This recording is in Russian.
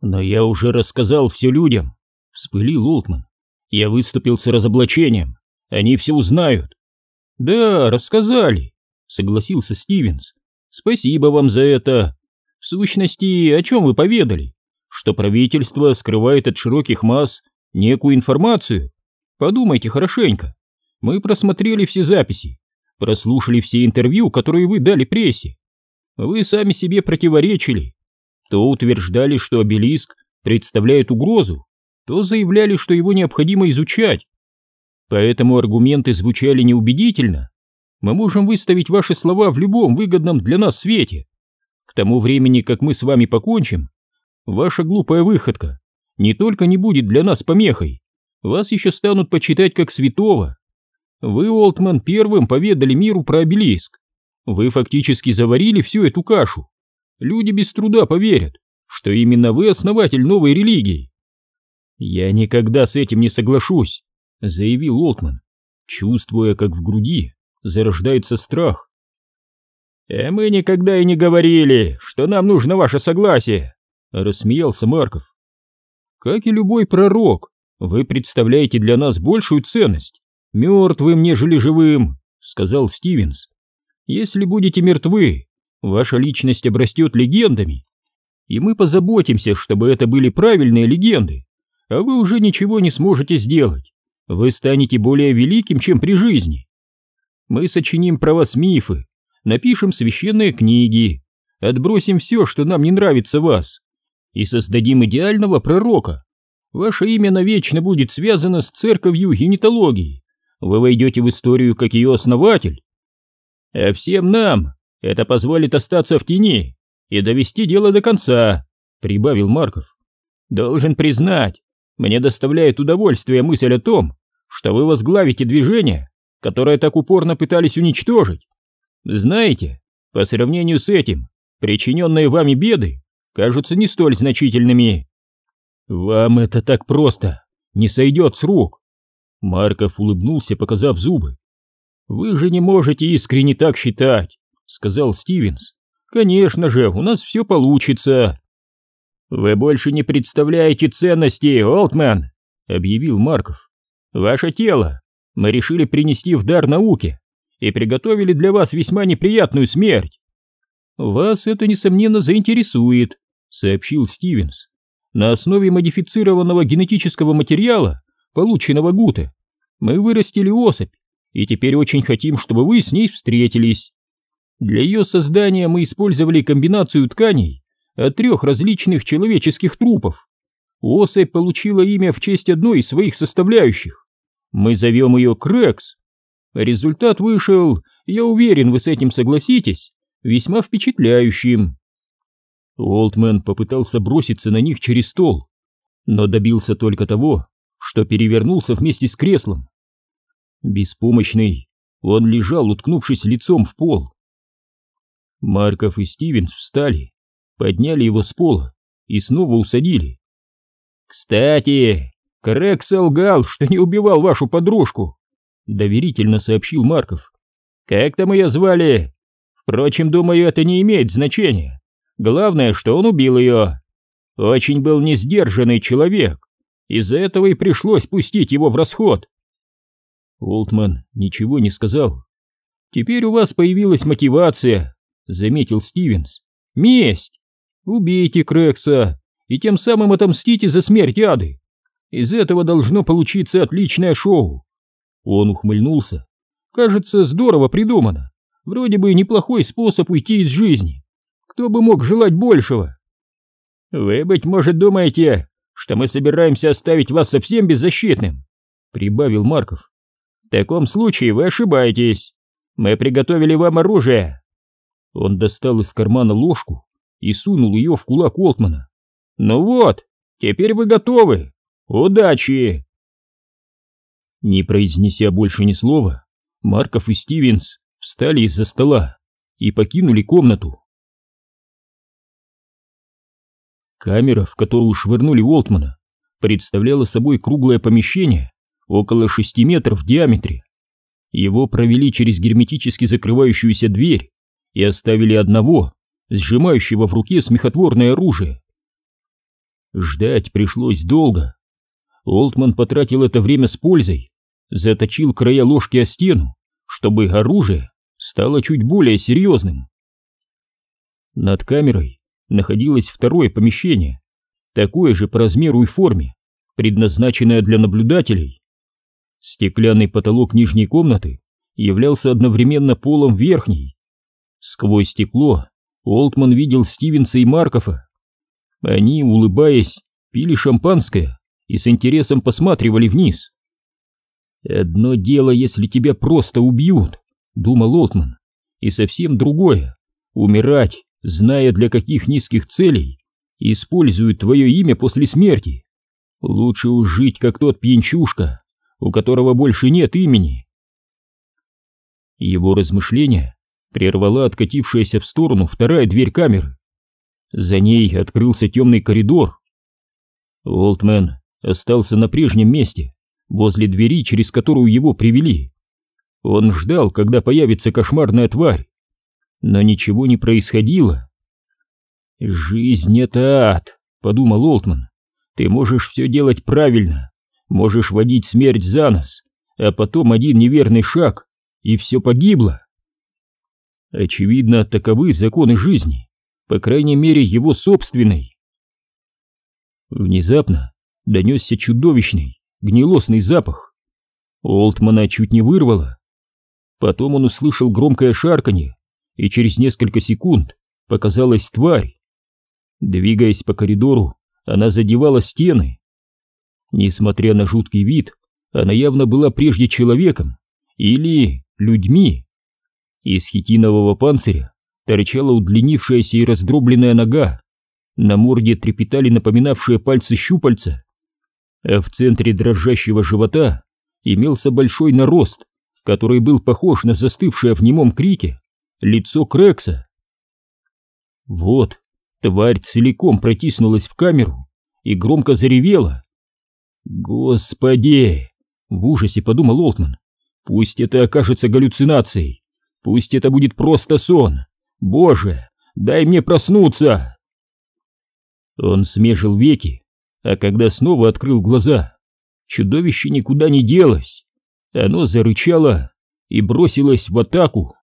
Но я уже рассказал все людям, вспылил Олтман. Я выступил с разоблачением. Они все узнают. Да, рассказали, согласился Стивенс. Спасибо вам за это. В сущности, о чем вы поведали? Что правительство скрывает от широких масс некую информацию? Подумайте хорошенько. Мы просмотрели все записи, прослушали все интервью, которые вы дали прессе. Вы сами себе противоречили. То утверждали, что обелиск представляет угрозу, то заявляли, что его необходимо изучать. Поэтому аргументы звучали неубедительно. Мы можем выставить ваши слова в любом выгодном для нас свете. К тому времени, как мы с вами покончим, ваша глупая выходка не только не будет для нас помехой, вас еще станут почитать как святого. Вы, Олтман, первым поведали миру про обелиск. Вы фактически заварили всю эту кашу. Люди без труда поверят, что именно вы основатель новой религии. Я никогда с этим не соглашусь, заявил Олтман, чувствуя, как в груди зарождается страх. «Э, мы никогда и не говорили, что нам нужно ваше согласие», — рассмеялся Марков. «Как и любой пророк, вы представляете для нас большую ценность, мертвым, нежели живым», — сказал Стивенс. «Если будете мертвы, ваша личность обрастет легендами, и мы позаботимся, чтобы это были правильные легенды, а вы уже ничего не сможете сделать. Вы станете более великим, чем при жизни. Мы сочиним про вас мифы, напишем священные книги, отбросим все, что нам не нравится вас, и создадим идеального пророка. Ваше имя навечно будет связано с церковью генетологии. Вы войдете в историю как ее основатель. А всем нам это позволит остаться в тени и довести дело до конца, прибавил Марков. Должен признать, мне доставляет удовольствие мысль о том, что вы возглавите движение, которое так упорно пытались уничтожить. Знаете, по сравнению с этим, причиненные вами беды кажутся не столь значительными. Вам это так просто, не сойдет с рук. Марков улыбнулся, показав зубы. Вы же не можете искренне так считать, сказал Стивенс. Конечно же, у нас все получится. Вы больше не представляете ценности, Олтмен, объявил Марков. Ваше тело мы решили принести в дар науке и приготовили для вас весьма неприятную смерть. Вас это, несомненно, заинтересует, сообщил Стивенс. На основе модифицированного генетического материала, полученного Гуте, мы вырастили особь, и теперь очень хотим, чтобы вы с ней встретились. Для ее создания мы использовали комбинацию тканей от трех различных человеческих трупов. Особь получила имя в честь одной из своих составляющих. Мы зовем ее Крекс. Результат вышел, я уверен, вы с этим согласитесь, весьма впечатляющим. Олдмен попытался броситься на них через стол, но добился только того, что перевернулся вместе с креслом. Беспомощный, он лежал, уткнувшись лицом в пол. Марков и Стивенс встали, подняли его с пола и снова усадили. «Кстати, Крэг солгал, что не убивал вашу подружку, доверительно сообщил Марков. Как там ее звали? Впрочем, думаю, это не имеет значения. Главное, что он убил ее. Очень был несдержанный человек. Из-за этого и пришлось пустить его в расход. Олтман ничего не сказал. Теперь у вас появилась мотивация, заметил Стивенс. Месть. Убейте Крекса и тем самым отомстите за смерть Ады. Из этого должно получиться отличное шоу. Он ухмыльнулся. Кажется, здорово придумано. Вроде бы неплохой способ уйти из жизни. Кто бы мог желать большего? Вы, быть может, думаете, что мы собираемся оставить вас совсем беззащитным? Прибавил Марков. В таком случае вы ошибаетесь. Мы приготовили вам оружие. Он достал из кармана ложку и сунул ее в кулак Олтмана. Ну вот, теперь вы готовы. Удачи!» Не произнеся больше ни слова, Марков и Стивенс встали из-за стола и покинули комнату. Камера, в которую швырнули Уолтмана, представляла собой круглое помещение около шести метров в диаметре. Его провели через герметически закрывающуюся дверь и оставили одного, сжимающего в руке смехотворное оружие. Ждать пришлось долго. Олтман потратил это время с пользой, заточил края ложки о стену, чтобы оружие стало чуть более серьезным. Над камерой находилось второе помещение, такое же по размеру и форме, предназначенное для наблюдателей. Стеклянный потолок нижней комнаты являлся одновременно полом верхней. Сквозь стекло Олтман видел Стивенса и Маркова. Они, улыбаясь, пили шампанское и с интересом посматривали вниз. «Одно дело, если тебя просто убьют», — думал Олтман, — «и совсем другое — умирать, зная для каких низких целей используют твое имя после смерти. Лучше уж жить, как тот пьянчушка, у которого больше нет имени». Его размышления прервала откатившаяся в сторону вторая дверь камеры. За ней открылся темный коридор. Олтмен остался на прежнем месте, возле двери, через которую его привели. Он ждал, когда появится кошмарная тварь, но ничего не происходило. «Жизнь — это ад», — подумал Олтман. «Ты можешь все делать правильно, можешь водить смерть за нос, а потом один неверный шаг, и все погибло». Очевидно, таковы законы жизни, по крайней мере его собственной. Внезапно донесся чудовищный, гнилостный запах. Олтмана чуть не вырвало. Потом он услышал громкое шарканье, и через несколько секунд показалась тварь. Двигаясь по коридору, она задевала стены. Несмотря на жуткий вид, она явно была прежде человеком или людьми. Из хитинового панциря торчала удлинившаяся и раздробленная нога. На морде трепетали напоминавшие пальцы щупальца. А в центре дрожащего живота имелся большой нарост, который был похож на застывшее в немом крике лицо Крекса. Вот, тварь целиком протиснулась в камеру и громко заревела. «Господи!» — в ужасе подумал Олтман. «Пусть это окажется галлюцинацией, Пусть это будет просто сон. Боже, дай мне проснуться!» Он смежил веки, а когда снова открыл глаза, чудовище никуда не делось. Оно зарычало и бросилось в атаку.